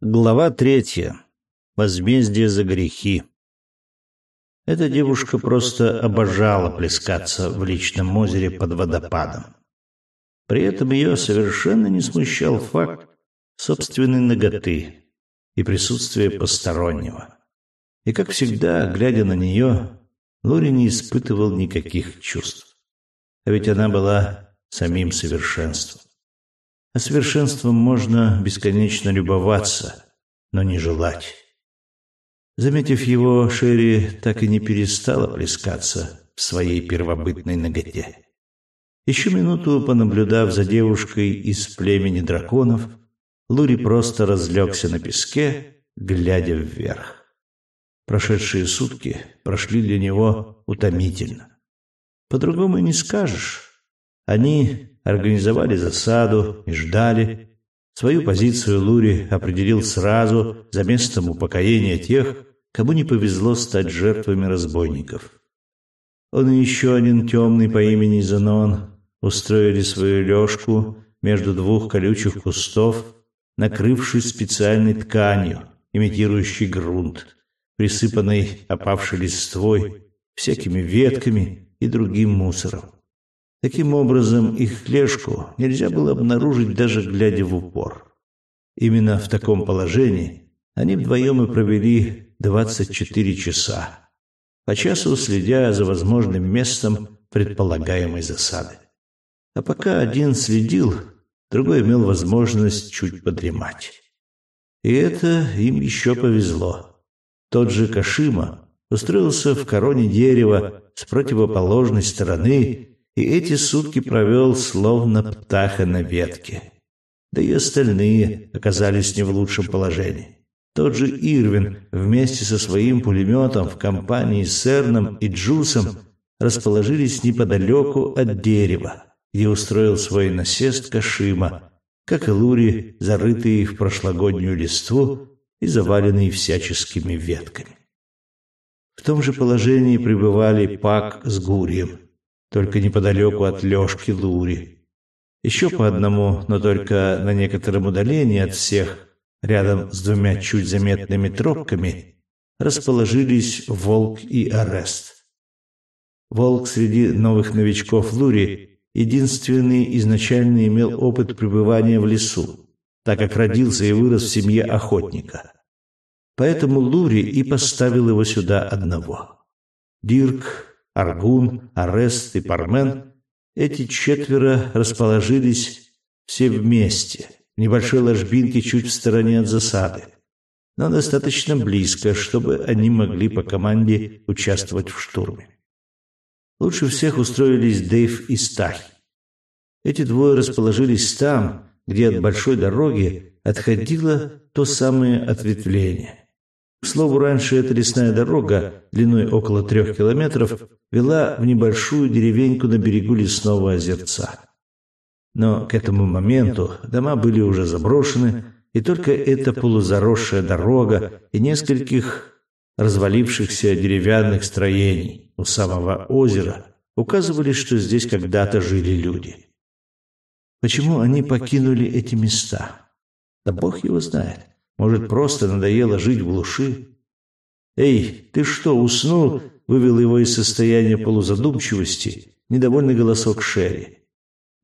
Глава третья. Возмездие за грехи. Эта девушка просто обожала плескаться в личном озере под водопадом. При этом ее совершенно не смущал факт собственной ноготы и присутствия постороннего. И, как всегда, глядя на нее, Лори не испытывал никаких чувств. А ведь она была самим совершенством. А совершенством можно бесконечно любоваться, но не желать. Заметив его, Шерри так и не перестала плескаться в своей первобытной ноготе. Еще минуту понаблюдав за девушкой из племени драконов, Лури просто разлегся на песке, глядя вверх. Прошедшие сутки прошли для него утомительно. По-другому не скажешь. Они организовали засаду и ждали. Свою позицию Лури определил сразу за местом упокоения тех, кому не повезло стать жертвами разбойников. Он и еще один темный по имени Занон устроили свою лёжку между двух колючих кустов, накрывшись специальной тканью, имитирующей грунт, присыпанной опавшей листвой, всякими ветками и другим мусором. Таким образом, их лежку нельзя было обнаружить даже глядя в упор. Именно в таком положении они вдвоем и провели 24 часа, по часу следя за возможным местом предполагаемой засады. А пока один следил, другой имел возможность чуть подремать. И это им еще повезло. Тот же Кашима устроился в короне дерева с противоположной стороны и эти сутки провел словно птаха на ветке. Да и остальные оказались не в лучшем положении. Тот же Ирвин вместе со своим пулеметом в компании с Эрном и Джусом расположились неподалеку от дерева, где устроил свой насест Кашима, как и Лури, зарытые в прошлогоднюю листву и заваленные всяческими ветками. В том же положении пребывали Пак с Гурием – только неподалеку от Лешки Лури. Еще по одному, но только на некотором удалении от всех, рядом с двумя чуть заметными тропками, расположились Волк и Арест. Волк среди новых новичков Лури единственный изначально имел опыт пребывания в лесу, так как родился и вырос в семье охотника. Поэтому Лури и поставил его сюда одного. Дирк Аргун, Арест и Пармен, эти четверо расположились все вместе, в небольшой ложбинке чуть в стороне от засады, но достаточно близко, чтобы они могли по команде участвовать в штурме. Лучше всех устроились Дэйв и Стахи. Эти двое расположились там, где от большой дороги отходило то самое ответвление. К слову, раньше эта лесная дорога, длиной около трех километров, вела в небольшую деревеньку на берегу лесного озерца. Но к этому моменту дома были уже заброшены, и только эта полузаросшая дорога и нескольких развалившихся деревянных строений у самого озера указывали, что здесь когда-то жили люди. Почему они покинули эти места? Да бог его знает. Может, просто надоело жить в глуши? «Эй, ты что, уснул?» — вывел его из состояния полузадумчивости недовольный голосок Шерри.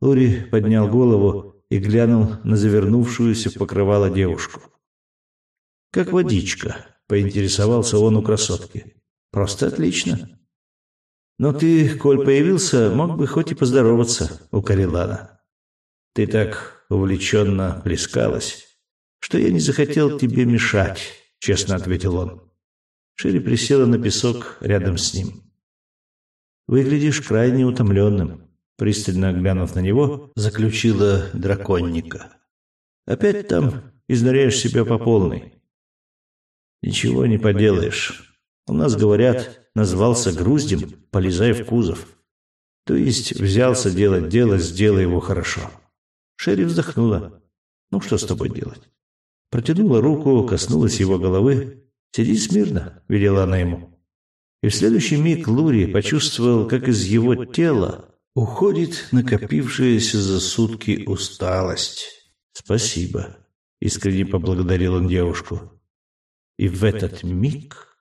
Лури поднял голову и глянул на завернувшуюся в покрывало девушку. «Как водичка», — поинтересовался он у красотки. «Просто отлично». «Но ты, коль появился, мог бы хоть и поздороваться», — укорила она. «Ты так увлеченно плескалась» что я не захотел тебе мешать», — честно ответил он. Шири присела на песок рядом с ним. «Выглядишь крайне утомленным», — пристально глянув на него, заключила драконника. «Опять там изнуряешь себя по полной». «Ничего не поделаешь. У нас, говорят, назвался груздем, полезай в кузов. То есть взялся делать дело, сделай его хорошо». Шерри вздохнула. «Ну, что с тобой делать?» Протянула руку, коснулась его головы. «Сиди смирно», — велела она ему. И в следующий миг Лури почувствовал, как из его тела уходит накопившаяся за сутки усталость. «Спасибо», — искренне поблагодарил он девушку. И в этот миг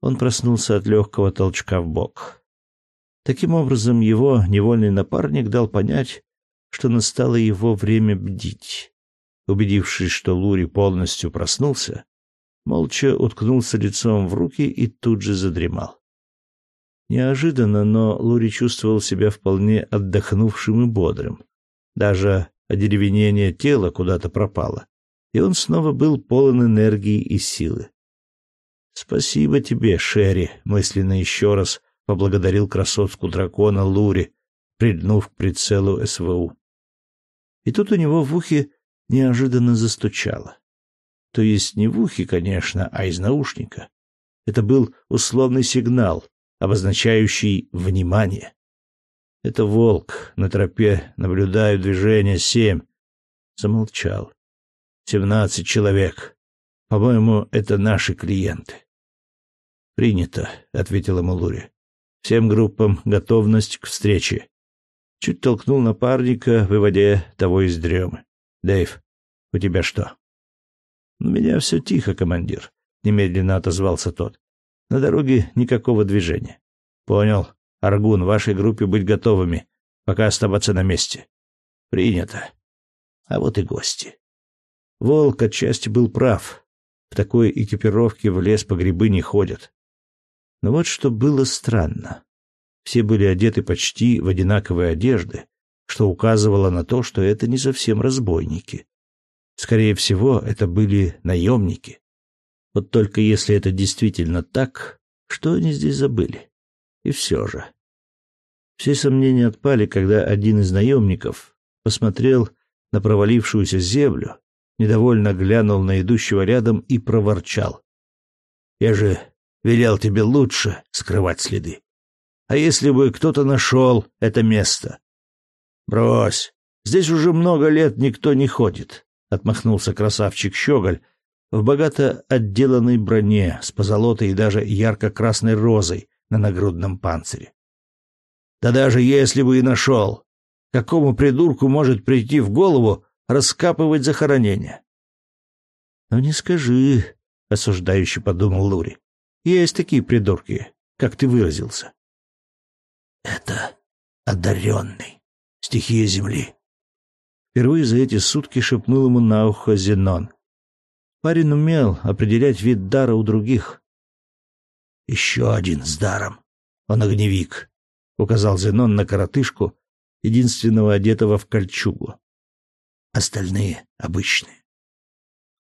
он проснулся от легкого толчка в бок. Таким образом, его невольный напарник дал понять, что настало его время бдить. Убедившись, что Лури полностью проснулся, молча уткнулся лицом в руки и тут же задремал. Неожиданно, но Лури чувствовал себя вполне отдохнувшим и бодрым. Даже одеревенение тела куда-то пропало, и он снова был полон энергии и силы. «Спасибо тебе, Шерри», — мысленно еще раз поблагодарил красотку дракона Лури, прильнув к прицелу СВУ. И тут у него в ухе неожиданно застучало. То есть не в ухе, конечно, а из наушника. Это был условный сигнал, обозначающий внимание. Это волк. На тропе наблюдаю движение семь. Замолчал. Семнадцать человек. По-моему, это наши клиенты. Принято, ответила Малури. Всем группам готовность к встрече. Чуть толкнул напарника, выводя того из дремы. Дэйв, у тебя что? У меня все тихо, командир, немедленно отозвался тот. На дороге никакого движения. Понял. Аргун, вашей группе быть готовыми, пока оставаться на месте. Принято. А вот и гости. Волк отчасти был прав. В такой экипировке в лес по грибы не ходят. Но вот что было странно. Все были одеты почти в одинаковые одежды, что указывало на то, что это не совсем разбойники. Скорее всего, это были наемники. Вот только если это действительно так, что они здесь забыли? И все же. Все сомнения отпали, когда один из наемников посмотрел на провалившуюся землю, недовольно глянул на идущего рядом и проворчал. «Я же велел тебе лучше скрывать следы. А если бы кто-то нашел это место? Брось, здесь уже много лет никто не ходит, отмахнулся красавчик Щеголь в богато отделанной броне с позолотой и даже ярко-красной розой на нагрудном панцире. Да даже если бы и нашел, какому придурку может прийти в голову раскапывать захоронение? Ну не скажи, осуждающе подумал Лури. Есть такие придурки, как ты выразился. Это одаренный, стихия земли. Впервые за эти сутки шепнул ему на ухо Зенон. Парень умел определять вид дара у других. Еще один с даром. Он огневик, указал Зенон на коротышку, единственного одетого в кольчугу. Остальные обычные.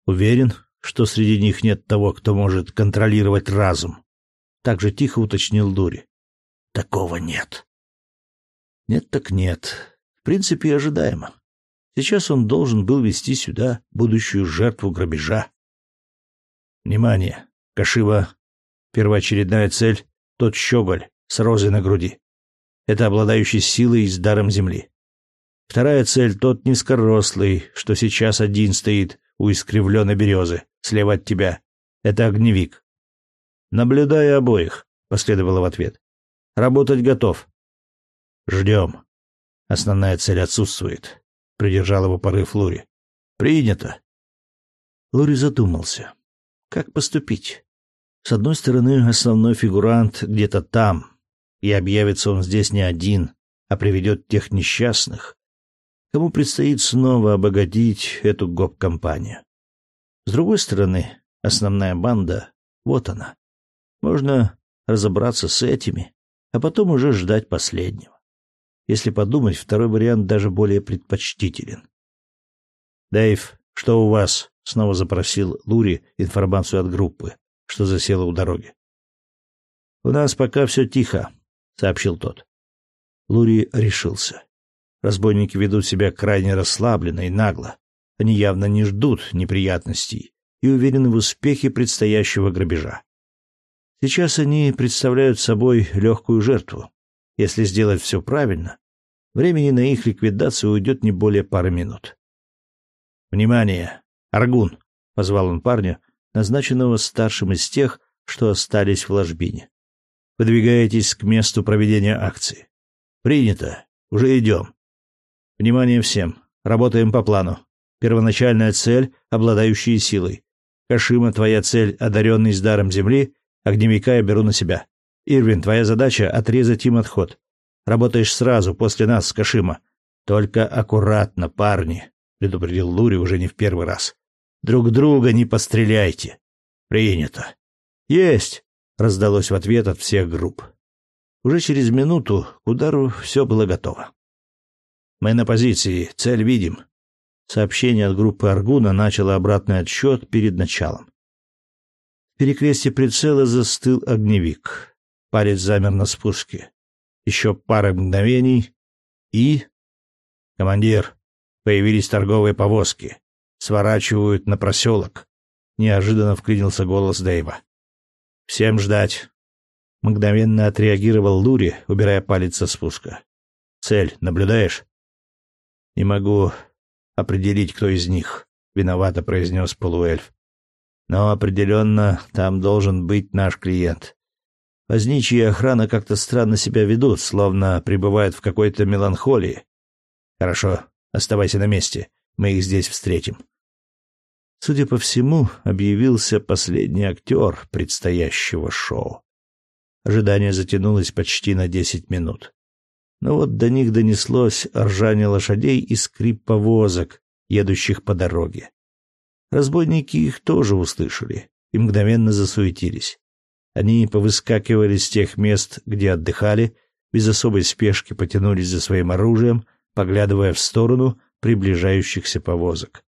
Уверен, что среди них нет того, кто может контролировать разум. Так же тихо уточнил Дури. Такого нет. Нет так нет. В принципе, ожидаемо. Сейчас он должен был вести сюда будущую жертву грабежа. Внимание! Кашива. Первоочередная цель — тот щеголь с розой на груди. Это обладающий силой и с даром земли. Вторая цель — тот низкорослый, что сейчас один стоит у искривленной березы, слева от тебя. Это огневик. Наблюдая обоих, последовало в ответ. Работать готов. Ждем. Основная цель отсутствует. Придержал его порыв Лури. Принято. Лури задумался. Как поступить? С одной стороны, основной фигурант где-то там, и объявится он здесь не один, а приведет тех несчастных, кому предстоит снова обогатить эту гоп-компанию. С другой стороны, основная банда — вот она. Можно разобраться с этими, а потом уже ждать последнего. Если подумать, второй вариант даже более предпочтителен. «Дэйв, что у вас?» — снова запросил Лури информацию от группы, что засела у дороги. «У нас пока все тихо», — сообщил тот. Лури решился. Разбойники ведут себя крайне расслабленно и нагло. Они явно не ждут неприятностей и уверены в успехе предстоящего грабежа. Сейчас они представляют собой легкую жертву. Если сделать все правильно, времени на их ликвидацию уйдет не более пары минут. «Внимание! Аргун!» — позвал он парня, назначенного старшим из тех, что остались в ложбине. «Подвигаетесь к месту проведения акции. Принято. Уже идем. Внимание всем. Работаем по плану. Первоначальная цель, обладающая силой. Кашима, твоя цель, одаренный с даром земли. Огневика я беру на себя. Ирвин, твоя задача — отрезать им отход. Работаешь сразу, после нас, с Кашима. Только аккуратно, парни, — предупредил Лури уже не в первый раз. Друг друга не постреляйте. Принято. Есть, — раздалось в ответ от всех групп. Уже через минуту к удару все было готово. Мы на позиции, цель видим. Сообщение от группы Аргуна начало обратный отсчет перед началом. В перекрестье прицела застыл огневик. Палец замер на спуске. Еще пара мгновений и... Командир, появились торговые повозки. Сворачивают на проселок. Неожиданно вклинился голос Дэйва. Всем ждать. Мгновенно отреагировал Лури, убирая палец со спуска. Цель наблюдаешь? Не могу определить, кто из них, виновато произнес полуэльф. Но определенно там должен быть наш клиент. Возничьи и охрана как-то странно себя ведут, словно пребывают в какой-то меланхолии. Хорошо, оставайся на месте. Мы их здесь встретим. Судя по всему, объявился последний актер предстоящего шоу. Ожидание затянулось почти на десять минут. Но вот до них донеслось ржание лошадей и скрип повозок, едущих по дороге. Разбойники их тоже услышали и мгновенно засуетились. Они повыскакивали с тех мест, где отдыхали, без особой спешки потянулись за своим оружием, поглядывая в сторону приближающихся повозок.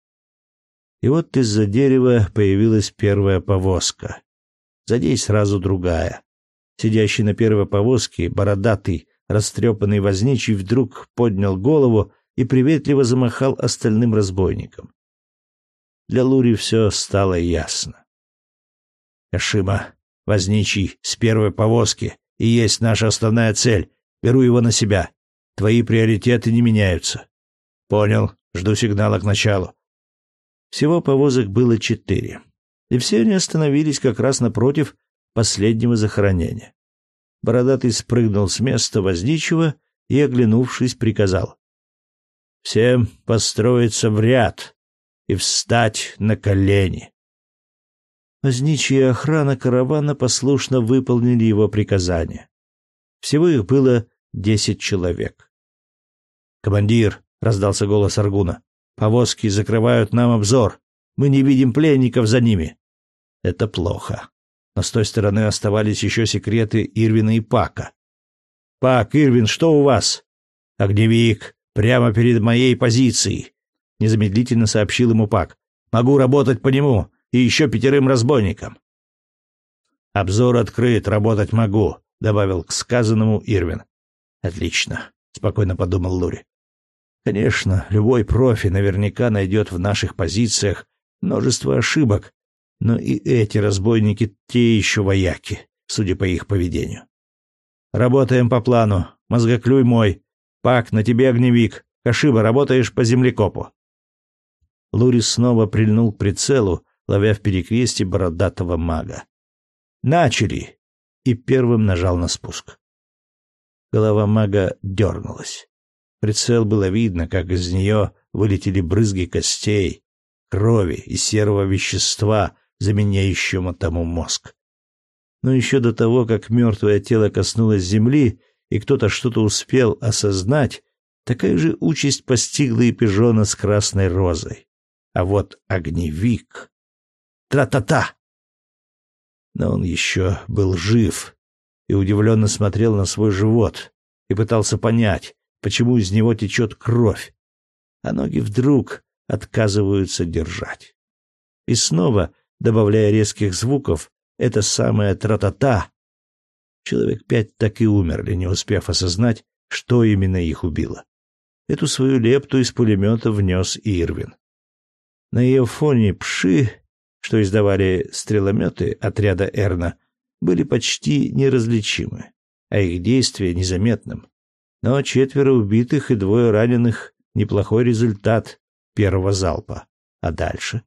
И вот из-за дерева появилась первая повозка. За ней сразу другая. Сидящий на первой повозке, бородатый, растрепанный возничий вдруг поднял голову и приветливо замахал остальным разбойникам. Для Лури все стало ясно. «Кашима, возничий, с первой повозки, и есть наша основная цель. Беру его на себя. Твои приоритеты не меняются». «Понял. Жду сигнала к началу». Всего повозок было четыре, и все они остановились как раз напротив последнего захоронения. Бородатый спрыгнул с места возничего и, оглянувшись, приказал. «Всем построиться в ряд и встать на колени». Возничья охрана каравана послушно выполнили его приказание. Всего их было десять человек. «Командир», — раздался голос Аргуна, — «повозки закрывают нам обзор. Мы не видим пленников за ними». «Это плохо но с той стороны оставались еще секреты Ирвина и Пака. «Пак, Ирвин, что у вас?» «Огневик, прямо перед моей позицией», — незамедлительно сообщил ему Пак. «Могу работать по нему и еще пятерым разбойникам». «Обзор открыт, работать могу», — добавил к сказанному Ирвин. «Отлично», — спокойно подумал Лури. «Конечно, любой профи наверняка найдет в наших позициях множество ошибок, но и эти разбойники те еще вояки, судя по их поведению. Работаем по плану. Мозгоклюй мой. Пак, на тебе огневик. Кашиба, работаешь по землекопу. Лурис снова прильнул к прицелу, ловя в перекрестье бородатого мага. Начали! И первым нажал на спуск. Голова мага дернулась. Прицел было видно, как из нее вылетели брызги костей, крови и серого вещества, заменяющему тому мозг. Но еще до того, как мертвое тело коснулось земли, и кто-то что-то успел осознать, такая же участь постигла и пижона с красной розой. А вот огневик... Тра-та-та! Но он еще был жив и удивленно смотрел на свой живот и пытался понять, почему из него течет кровь, а ноги вдруг отказываются держать. И снова добавляя резких звуков, это самое тра-та-та. Человек пять так и умерли, не успев осознать, что именно их убило. Эту свою лепту из пулемета внес Ирвин. На ее фоне пши, что издавали стрелометы отряда Эрна, были почти неразличимы, а их действие незаметным. Но четверо убитых и двое раненых — неплохой результат первого залпа. А дальше?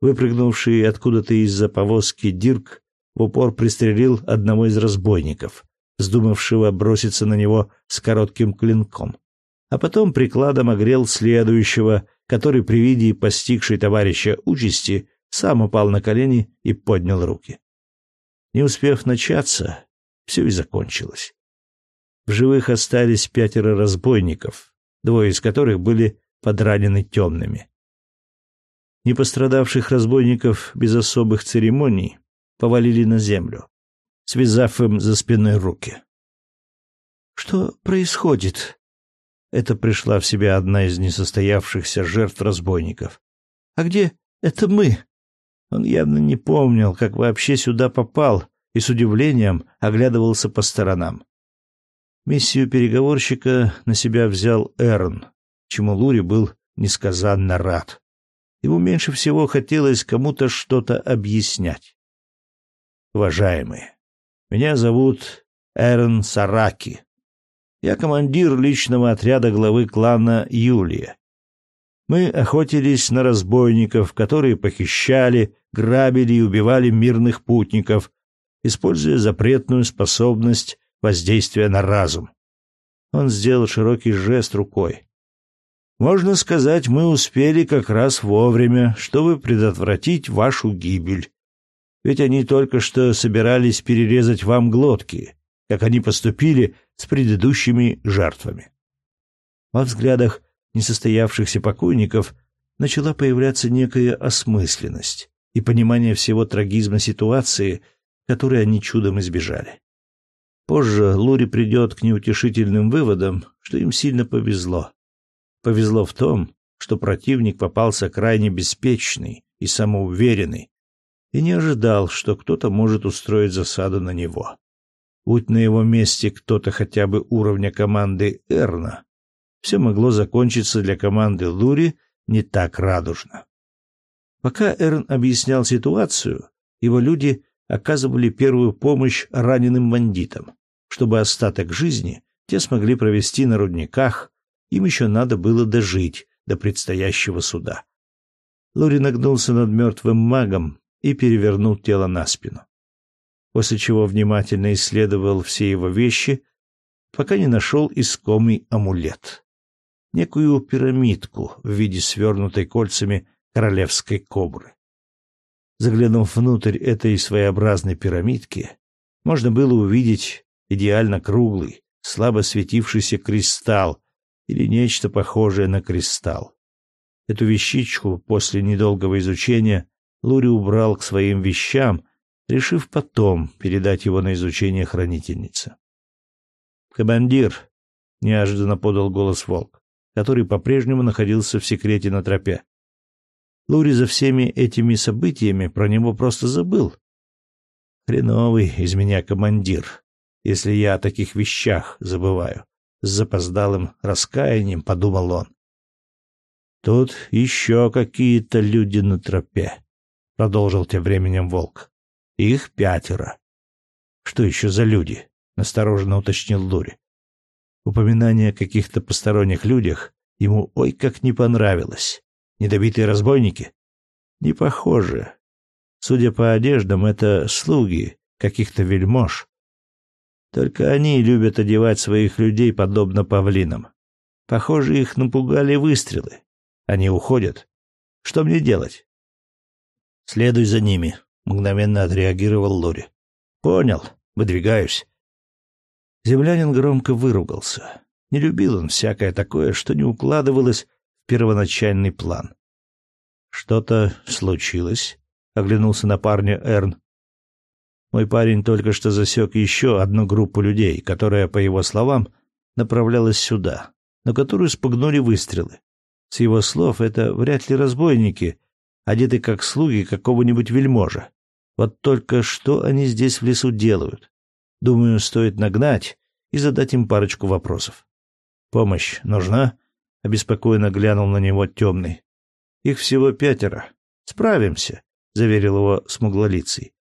Выпрыгнувший откуда-то из-за повозки Дирк в упор пристрелил одного из разбойников, вздумавшего броситься на него с коротким клинком. А потом прикладом огрел следующего, который при виде постигшей товарища участи сам упал на колени и поднял руки. Не успев начаться, все и закончилось. В живых остались пятеро разбойников, двое из которых были подранены темными. Непострадавших разбойников без особых церемоний повалили на землю, связав им за спиной руки. «Что происходит?» Это пришла в себя одна из несостоявшихся жертв разбойников. «А где это мы?» Он явно не помнил, как вообще сюда попал, и с удивлением оглядывался по сторонам. Миссию переговорщика на себя взял Эрн, чему Лури был несказанно рад. Ему меньше всего хотелось кому-то что-то объяснять. Уважаемые, меня зовут Эрн Сараки. Я командир личного отряда главы клана Юлия. Мы охотились на разбойников, которые похищали, грабили и убивали мирных путников, используя запретную способность воздействия на разум. Он сделал широкий жест рукой. Можно сказать, мы успели как раз вовремя, чтобы предотвратить вашу гибель. Ведь они только что собирались перерезать вам глотки, как они поступили с предыдущими жертвами. Во взглядах несостоявшихся покойников начала появляться некая осмысленность и понимание всего трагизма ситуации, которой они чудом избежали. Позже Лури придет к неутешительным выводам, что им сильно повезло. Повезло в том, что противник попался крайне беспечный и самоуверенный, и не ожидал, что кто-то может устроить засаду на него. Будь на его месте кто-то хотя бы уровня команды Эрна, все могло закончиться для команды Лури не так радужно. Пока Эрн объяснял ситуацию, его люди оказывали первую помощь раненым бандитам, чтобы остаток жизни те смогли провести на рудниках им еще надо было дожить до предстоящего суда. Лури нагнулся над мертвым магом и перевернул тело на спину. После чего внимательно исследовал все его вещи, пока не нашел искомый амулет. Некую пирамидку в виде свернутой кольцами королевской кобры. Заглянув внутрь этой своеобразной пирамидки, можно было увидеть идеально круглый, слабо светившийся кристалл или нечто похожее на кристалл. Эту вещичку после недолгого изучения Лури убрал к своим вещам, решив потом передать его на изучение хранительнице. «Командир!» — неожиданно подал голос волк, который по-прежнему находился в секрете на тропе. Лури за всеми этими событиями про него просто забыл. Хреновый из меня командир, если я о таких вещах забываю с запоздалым раскаянием подумал он. Тут еще какие-то люди на тропе, продолжил тем временем волк. Их пятеро. Что еще за люди? настороженно уточнил Лури. Упоминание о каких-то посторонних людях ему ой как не понравилось. Недобитые разбойники? Не похоже. Судя по одеждам, это слуги каких-то вельмож. Только они любят одевать своих людей подобно павлинам. Похоже, их напугали выстрелы. Они уходят. Что мне делать? Следуй за ними, мгновенно отреагировал Лори. Понял, выдвигаюсь. Землянин громко выругался. Не любил он всякое такое, что не укладывалось в первоначальный план. Что-то случилось? оглянулся на парня Эрн. Мой парень только что засек еще одну группу людей, которая, по его словам, направлялась сюда, но которую спугнули выстрелы. С его слов, это вряд ли разбойники, одеты как слуги какого-нибудь вельможа. Вот только что они здесь в лесу делают? Думаю, стоит нагнать и задать им парочку вопросов. «Помощь нужна?» — обеспокоенно глянул на него темный. «Их всего пятеро. Справимся», — заверил его смуглолицый.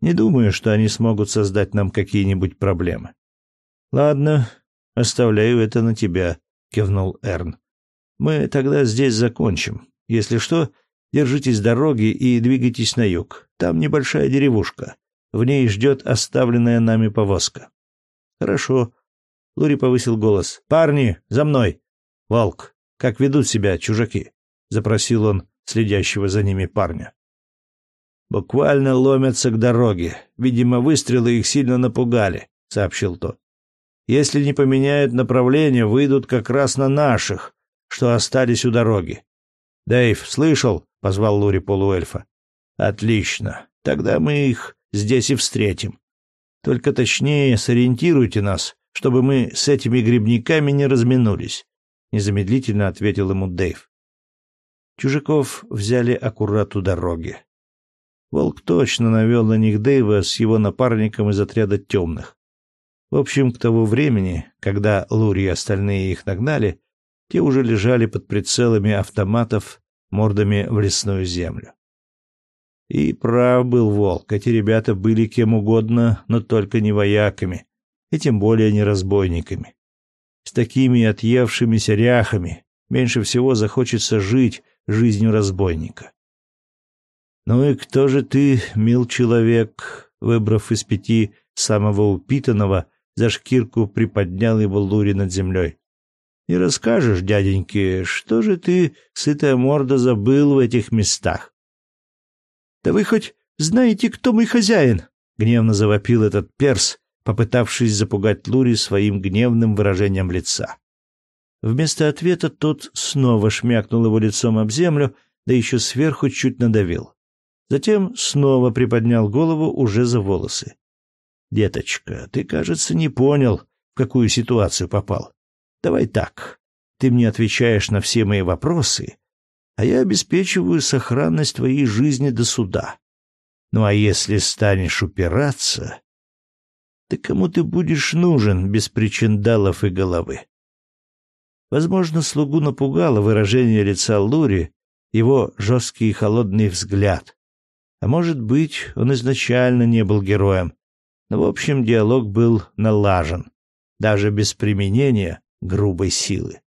Не думаю, что они смогут создать нам какие-нибудь проблемы. Ладно, оставляю это на тебя, кивнул Эрн. Мы тогда здесь закончим. Если что, держитесь дороги и двигайтесь на юг. Там небольшая деревушка. В ней ждет оставленная нами повозка. Хорошо. Лури повысил голос. Парни, за мной. Волк, как ведут себя чужаки? запросил он следящего за ними парня. Буквально ломятся к дороге. Видимо, выстрелы их сильно напугали, сообщил тот. Если не поменяют направление, выйдут как раз на наших, что остались у дороги. Дэйв, слышал? позвал Лури полуэльфа. Отлично. Тогда мы их здесь и встретим. Только точнее сориентируйте нас, чтобы мы с этими грибниками не разминулись, незамедлительно ответил ему Дэйв. Чужаков взяли аккурат у дороги. Волк точно навел на них Дэйва с его напарником из отряда темных. В общем, к тому времени, когда Лури и остальные их нагнали, те уже лежали под прицелами автоматов мордами в лесную землю. И прав был Волк, эти ребята были кем угодно, но только не вояками, и тем более не разбойниками. С такими отъевшимися ряхами меньше всего захочется жить жизнью разбойника. «Ну и кто же ты, мил человек?» Выбрав из пяти самого упитанного, за шкирку приподнял его Лури над землей. «Не расскажешь, дяденьке, что же ты, сытая морда, забыл в этих местах?» «Да вы хоть знаете, кто мой хозяин?» — гневно завопил этот перс, попытавшись запугать Лури своим гневным выражением лица. Вместо ответа тот снова шмякнул его лицом об землю, да еще сверху чуть надавил. Затем снова приподнял голову уже за волосы. «Деточка, ты, кажется, не понял, в какую ситуацию попал. Давай так. Ты мне отвечаешь на все мои вопросы, а я обеспечиваю сохранность твоей жизни до суда. Ну а если станешь упираться, ты кому ты будешь нужен без причиндалов и головы?» Возможно, слугу напугало выражение лица Лури, его жесткий и холодный взгляд, а может быть, он изначально не был героем. Но, в общем, диалог был налажен, даже без применения грубой силы.